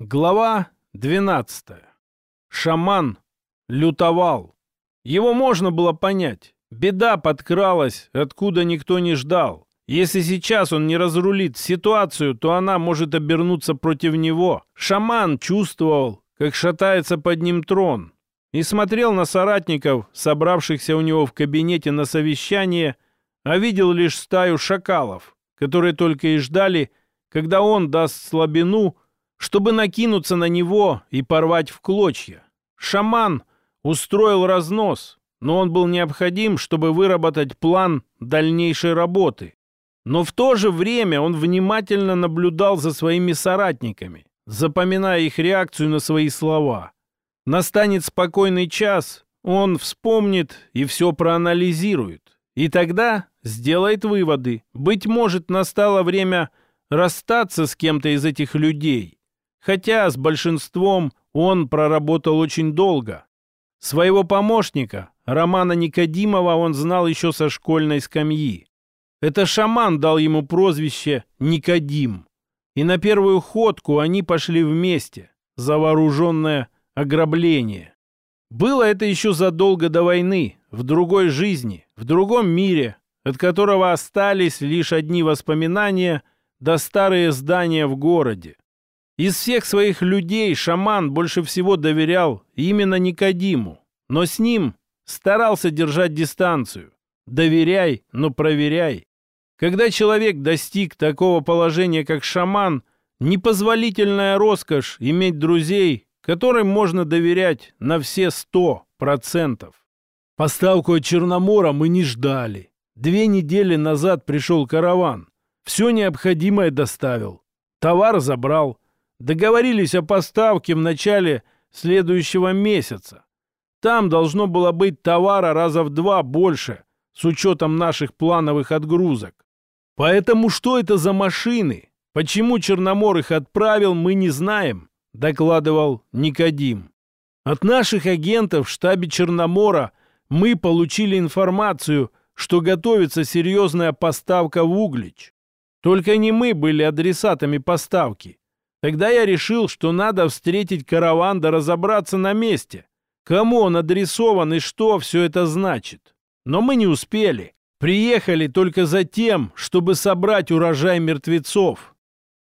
Глава 12. Шаман лютовал. Его можно было понять. Беда подкралась, откуда никто не ждал. Если сейчас он не разрулит ситуацию, то она может обернуться против него. Шаман чувствовал, как шатается под ним трон, и смотрел на соратников, собравшихся у него в кабинете на совещание, а видел лишь стаю шакалов, которые только и ждали, когда он даст слабину, чтобы накинуться на него и порвать в клочья. Шаман устроил разнос, но он был необходим, чтобы выработать план дальнейшей работы. Но в то же время он внимательно наблюдал за своими соратниками, запоминая их реакцию на свои слова. Настанет спокойный час, он вспомнит и все проанализирует. И тогда сделает выводы. Быть может, настало время расстаться с кем-то из этих людей, хотя с большинством он проработал очень долго. Своего помощника, Романа Никодимова, он знал еще со школьной скамьи. Это шаман дал ему прозвище Никодим. И на первую ходку они пошли вместе, за вооруженное ограбление. Было это еще задолго до войны, в другой жизни, в другом мире, от которого остались лишь одни воспоминания да старые здания в городе. Из всех своих людей шаман больше всего доверял именно Никодиму, но с ним старался держать дистанцию. Доверяй, но проверяй. Когда человек достиг такого положения, как шаман, непозволительная роскошь иметь друзей, которым можно доверять на все сто процентов. Поставку от Черномора мы не ждали. Две недели назад пришел караван. Все необходимое доставил. Товар забрал. Договорились о поставке в начале следующего месяца. Там должно было быть товара раза в два больше, с учетом наших плановых отгрузок. Поэтому что это за машины? Почему Черномор их отправил, мы не знаем, докладывал Никодим. От наших агентов в штабе Черномора мы получили информацию, что готовится серьезная поставка в Углич. Только не мы были адресатами поставки. Тогда я решил, что надо встретить караван да разобраться на месте. Кому он адресован и что все это значит. Но мы не успели. Приехали только за тем, чтобы собрать урожай мертвецов.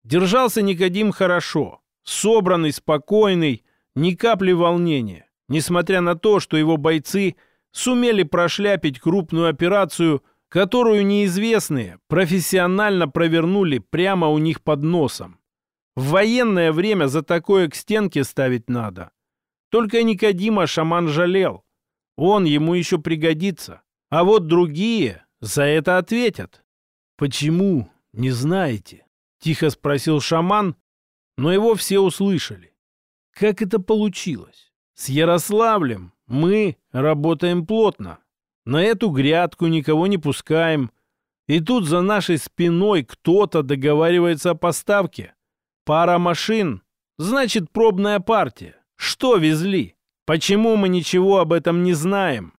Держался Никодим хорошо. Собранный, спокойный, ни капли волнения. Несмотря на то, что его бойцы сумели прошляпить крупную операцию, которую неизвестные профессионально провернули прямо у них под носом. В военное время за такое к стенке ставить надо. Только Никодима шаман жалел. Он ему еще пригодится. А вот другие за это ответят. «Почему? Не знаете?» — тихо спросил шаман, но его все услышали. Как это получилось? С Ярославлем мы работаем плотно. На эту грядку никого не пускаем. И тут за нашей спиной кто-то договаривается о поставке. Пара машин. Значит, пробная партия. Что везли? Почему мы ничего об этом не знаем?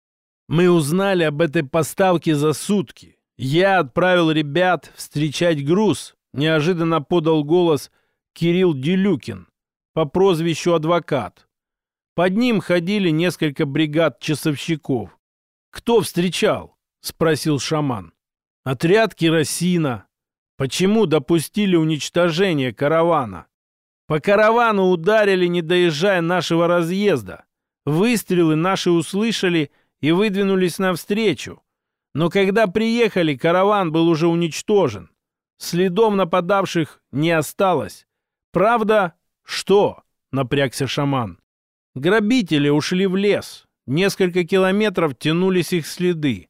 Мы узнали об этой поставке за сутки. Я отправил ребят встречать груз. Неожиданно подал голос Кирилл Делюкин по прозвищу адвокат. Под ним ходили несколько бригад часовщиков. «Кто встречал?» — спросил шаман. «Отряд керосина, Почему допустили уничтожение каравана? По каравану ударили, не доезжая нашего разъезда. Выстрелы наши услышали и выдвинулись навстречу. Но когда приехали, караван был уже уничтожен. Следов нападавших не осталось. Правда? Что? Напрягся шаман. Грабители ушли в лес. Несколько километров тянулись их следы.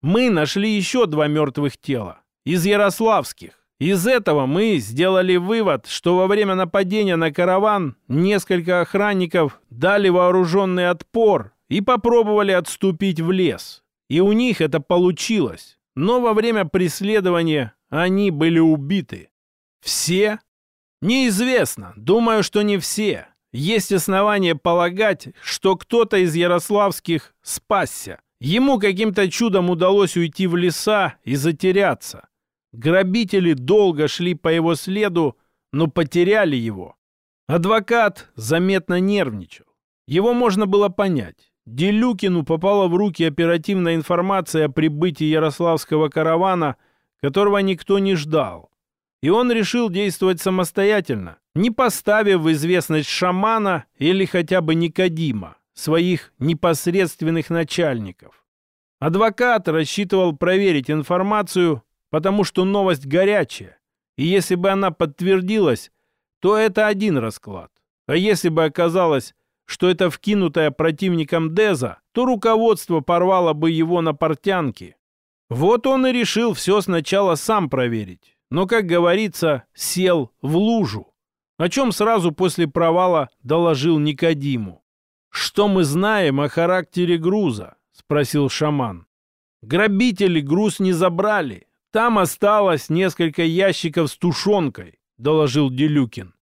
Мы нашли еще два мертвых тела из ярославских. Из этого мы сделали вывод, что во время нападения на караван несколько охранников дали вооруженный отпор и попробовали отступить в лес. И у них это получилось. Но во время преследования они были убиты. Все? Неизвестно. Думаю, что не все. Есть основания полагать, что кто-то из ярославских спасся. Ему каким-то чудом удалось уйти в леса и затеряться. Грабители долго шли по его следу, но потеряли его. Адвокат заметно нервничал. Его можно было понять. Делюкину попала в руки оперативная информация о прибытии Ярославского каравана, которого никто не ждал. И он решил действовать самостоятельно, не поставив в известность шамана или хотя бы Никодима, своих непосредственных начальников. Адвокат рассчитывал проверить информацию, потому что новость горячая, и если бы она подтвердилась, то это один расклад. А если бы оказалось, что это вкинутая противником Деза, то руководство порвало бы его на портянки. Вот он и решил все сначала сам проверить. Но, как говорится, сел в лужу. О чем сразу после провала доложил Никодиму. «Что мы знаем о характере груза?» — спросил шаман. «Грабители груз не забрали. Там осталось несколько ящиков с тушенкой», — доложил Делюкин.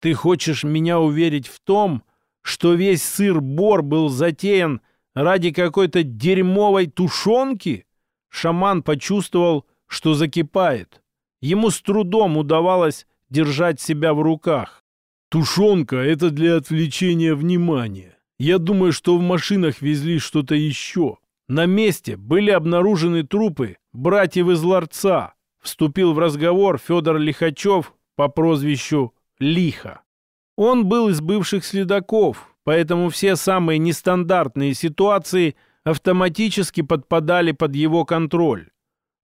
«Ты хочешь меня уверить в том, что весь сыр-бор был затеян ради какой-то дерьмовой тушенки? Шаман почувствовал, что закипает. Ему с трудом удавалось держать себя в руках. Тушенка — это для отвлечения внимания. Я думаю, что в машинах везли что-то еще. На месте были обнаружены трупы братьев из ларца. Вступил в разговор Федор Лихачев по прозвищу Лиха. Он был из бывших следаков, поэтому все самые нестандартные ситуации автоматически подпадали под его контроль.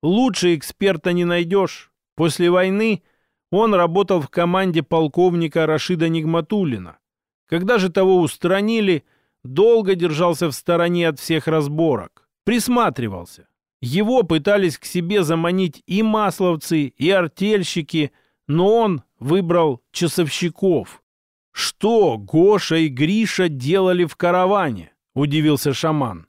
Лучше эксперта не найдешь. После войны он работал в команде полковника Рашида Нигматулина. Когда же того устранили, долго держался в стороне от всех разборок. Присматривался. Его пытались к себе заманить и масловцы, и артельщики, но он выбрал часовщиков. «Что Гоша и Гриша делали в караване?» – удивился шаман.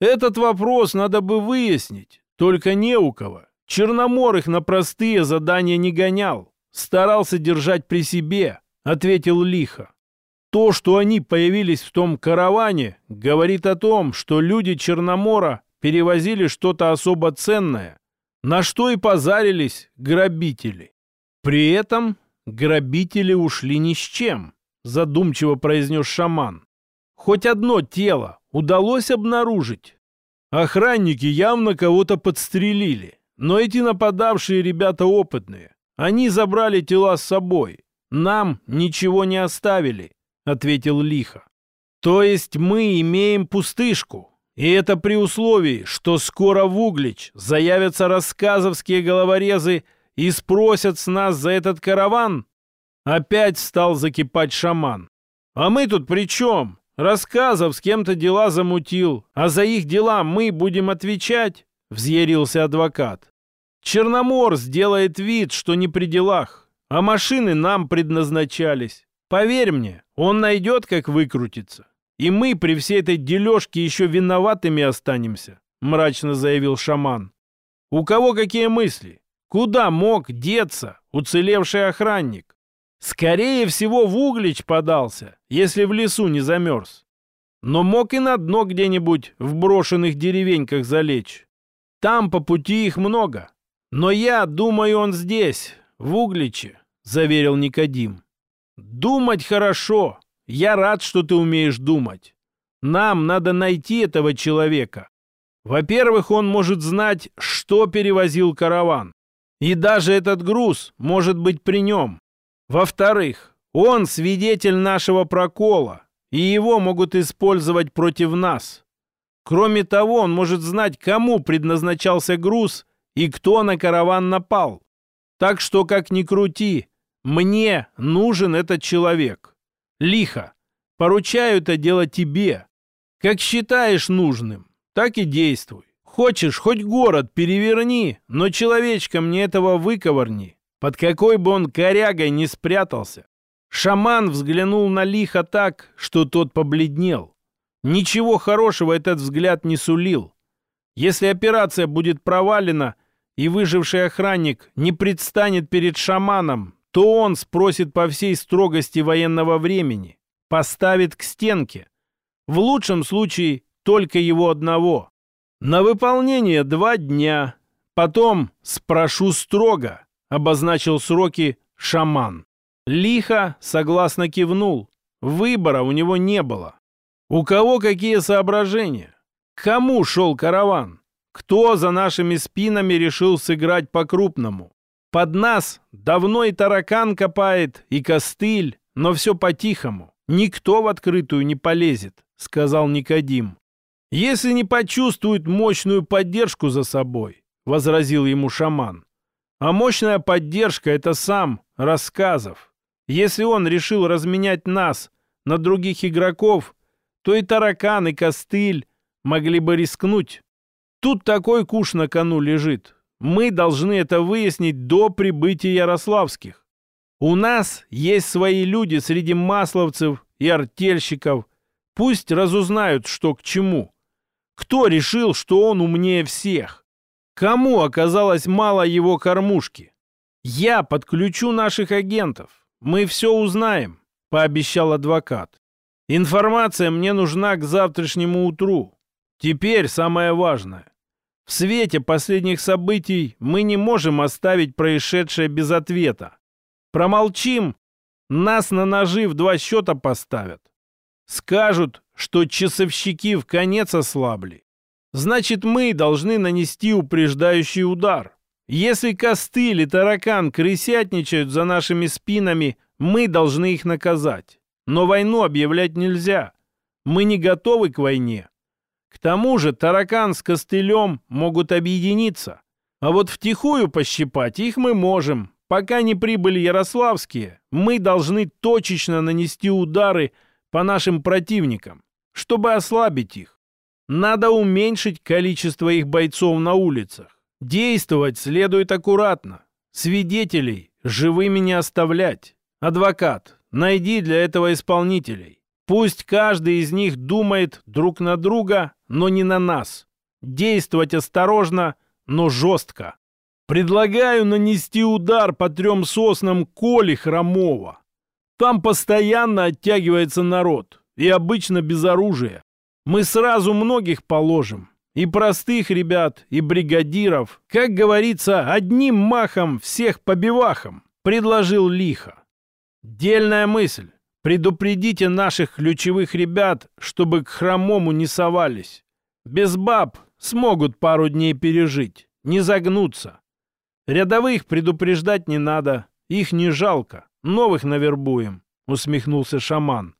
«Этот вопрос надо бы выяснить, только не у кого. Черномор их на простые задания не гонял, старался держать при себе», – ответил лихо. То, что они появились в том караване, говорит о том, что люди Черномора перевозили что-то особо ценное, на что и позарились грабители. При этом грабители ушли ни с чем задумчиво произнес шаман. Хоть одно тело удалось обнаружить. Охранники явно кого-то подстрелили, но эти нападавшие ребята опытные. Они забрали тела с собой. Нам ничего не оставили, ответил лихо. То есть мы имеем пустышку. И это при условии, что скоро в Углич заявятся рассказовские головорезы и спросят с нас за этот караван? Опять стал закипать шаман. «А мы тут при чем? Рассказов с кем-то дела замутил, а за их дела мы будем отвечать?» Взъярился адвокат. «Черномор сделает вид, что не при делах, а машины нам предназначались. Поверь мне, он найдет, как выкрутиться. И мы при всей этой дележке еще виноватыми останемся», мрачно заявил шаман. «У кого какие мысли? Куда мог деться уцелевший охранник? Скорее всего, в Углич подался, если в лесу не замерз. Но мог и на дно где-нибудь в брошенных деревеньках залечь. Там по пути их много. Но я думаю, он здесь, в Угличе, заверил Никодим. Думать хорошо. Я рад, что ты умеешь думать. Нам надо найти этого человека. Во-первых, он может знать, что перевозил караван. И даже этот груз может быть при нем. Во-вторых, он свидетель нашего прокола, и его могут использовать против нас. Кроме того, он может знать, кому предназначался груз и кто на караван напал. Так что, как ни крути, мне нужен этот человек. Лихо. Поручаю это дело тебе. Как считаешь нужным, так и действуй. Хочешь, хоть город переверни, но человечка мне этого выковырни. Под какой бы он корягой не спрятался. Шаман взглянул на лихо так, что тот побледнел. Ничего хорошего этот взгляд не сулил. Если операция будет провалена, и выживший охранник не предстанет перед шаманом, то он спросит по всей строгости военного времени, поставит к стенке. В лучшем случае только его одного. На выполнение два дня. Потом спрошу строго обозначил сроки шаман. Лихо согласно кивнул. Выбора у него не было. У кого какие соображения? Кому шел караван? Кто за нашими спинами решил сыграть по-крупному? Под нас давно и таракан копает, и костыль, но все по-тихому. Никто в открытую не полезет, сказал Никодим. Если не почувствует мощную поддержку за собой, возразил ему шаман. А мощная поддержка — это сам рассказов. Если он решил разменять нас на других игроков, то и таракан, и костыль могли бы рискнуть. Тут такой куш на кону лежит. Мы должны это выяснить до прибытия Ярославских. У нас есть свои люди среди масловцев и артельщиков. Пусть разузнают, что к чему. Кто решил, что он умнее всех? Кому оказалось мало его кормушки? Я подключу наших агентов. Мы все узнаем, пообещал адвокат. Информация мне нужна к завтрашнему утру. Теперь самое важное. В свете последних событий мы не можем оставить происшедшее без ответа. Промолчим, нас на ножи в два счета поставят. Скажут, что часовщики в конец ослабли. Значит, мы должны нанести упреждающий удар. Если костыль и таракан крысятничают за нашими спинами, мы должны их наказать. Но войну объявлять нельзя. Мы не готовы к войне. К тому же таракан с костылем могут объединиться. А вот втихую пощипать их мы можем. Пока не прибыли ярославские, мы должны точечно нанести удары по нашим противникам, чтобы ослабить их. Надо уменьшить количество их бойцов на улицах. Действовать следует аккуратно. Свидетелей живыми не оставлять. Адвокат, найди для этого исполнителей. Пусть каждый из них думает друг на друга, но не на нас. Действовать осторожно, но жестко. Предлагаю нанести удар по трем соснам Коли Хромова. Там постоянно оттягивается народ, и обычно без оружия. Мы сразу многих положим. И простых ребят, и бригадиров. Как говорится, одним махом всех побивахом, предложил лихо. Дельная мысль. Предупредите наших ключевых ребят, чтобы к хромому не совались. Без баб смогут пару дней пережить, не загнуться. Рядовых предупреждать не надо, их не жалко. Новых навербуем, усмехнулся шаман.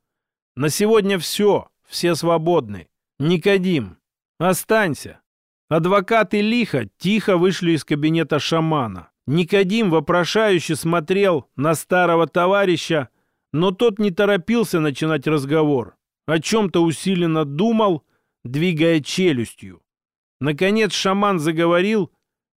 На сегодня все. Все свободны. Никодим, останься. Адвокаты лихо тихо вышли из кабинета шамана. Никодим вопрошающе смотрел на старого товарища, но тот не торопился начинать разговор. О чем-то усиленно думал, двигая челюстью. Наконец шаман заговорил,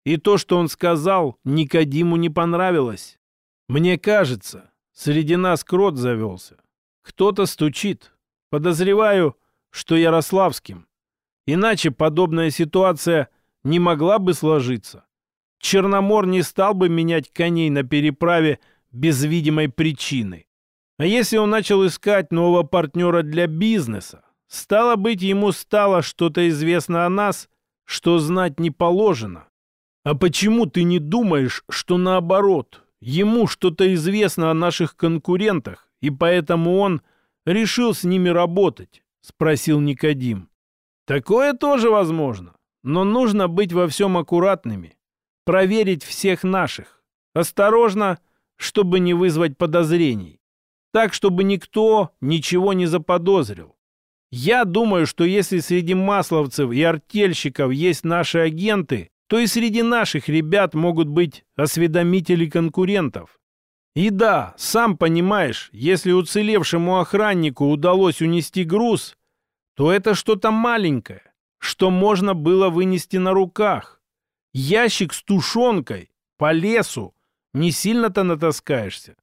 и то, что он сказал, Никодиму не понравилось. «Мне кажется, среди нас крот завелся. Кто-то стучит. Подозреваю, что Ярославским. Иначе подобная ситуация не могла бы сложиться. Черномор не стал бы менять коней на переправе без видимой причины. А если он начал искать нового партнера для бизнеса, стало быть, ему стало что-то известно о нас, что знать не положено. А почему ты не думаешь, что наоборот, ему что-то известно о наших конкурентах, и поэтому он решил с ними работать?» — спросил Никодим. «Такое тоже возможно, но нужно быть во всем аккуратными, проверить всех наших, осторожно, чтобы не вызвать подозрений, так, чтобы никто ничего не заподозрил. Я думаю, что если среди масловцев и артельщиков есть наши агенты, то и среди наших ребят могут быть осведомители конкурентов. И да, сам понимаешь, если уцелевшему охраннику удалось унести груз, то это что-то маленькое, что можно было вынести на руках. Ящик с тушенкой по лесу не сильно-то натаскаешься.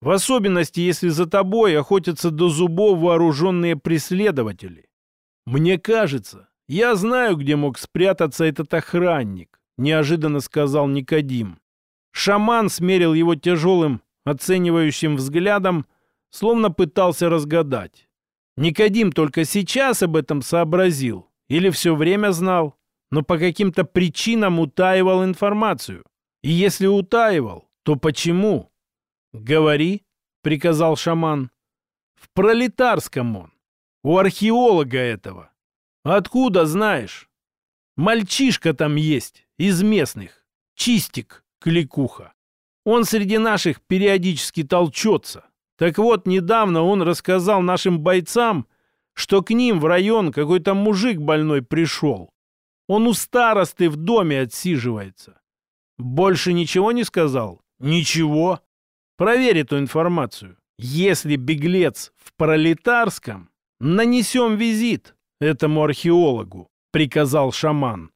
В особенности, если за тобой охотятся до зубов вооруженные преследователи. Мне кажется, я знаю, где мог спрятаться этот охранник, неожиданно сказал Никодим. Шаман смерил его тяжелым, оценивающим взглядом, словно пытался разгадать. Никодим только сейчас об этом сообразил или все время знал, но по каким-то причинам утаивал информацию. И если утаивал, то почему? «Говори», — приказал шаман. «В пролетарском он. У археолога этого. Откуда знаешь? Мальчишка там есть, из местных. Чистик, кликуха. Он среди наших периодически толчется. Так вот, недавно он рассказал нашим бойцам, что к ним в район какой-то мужик больной пришел. Он у старосты в доме отсиживается. Больше ничего не сказал? Ничего. Проверь эту информацию. Если беглец в пролетарском, нанесем визит этому археологу, приказал шаман.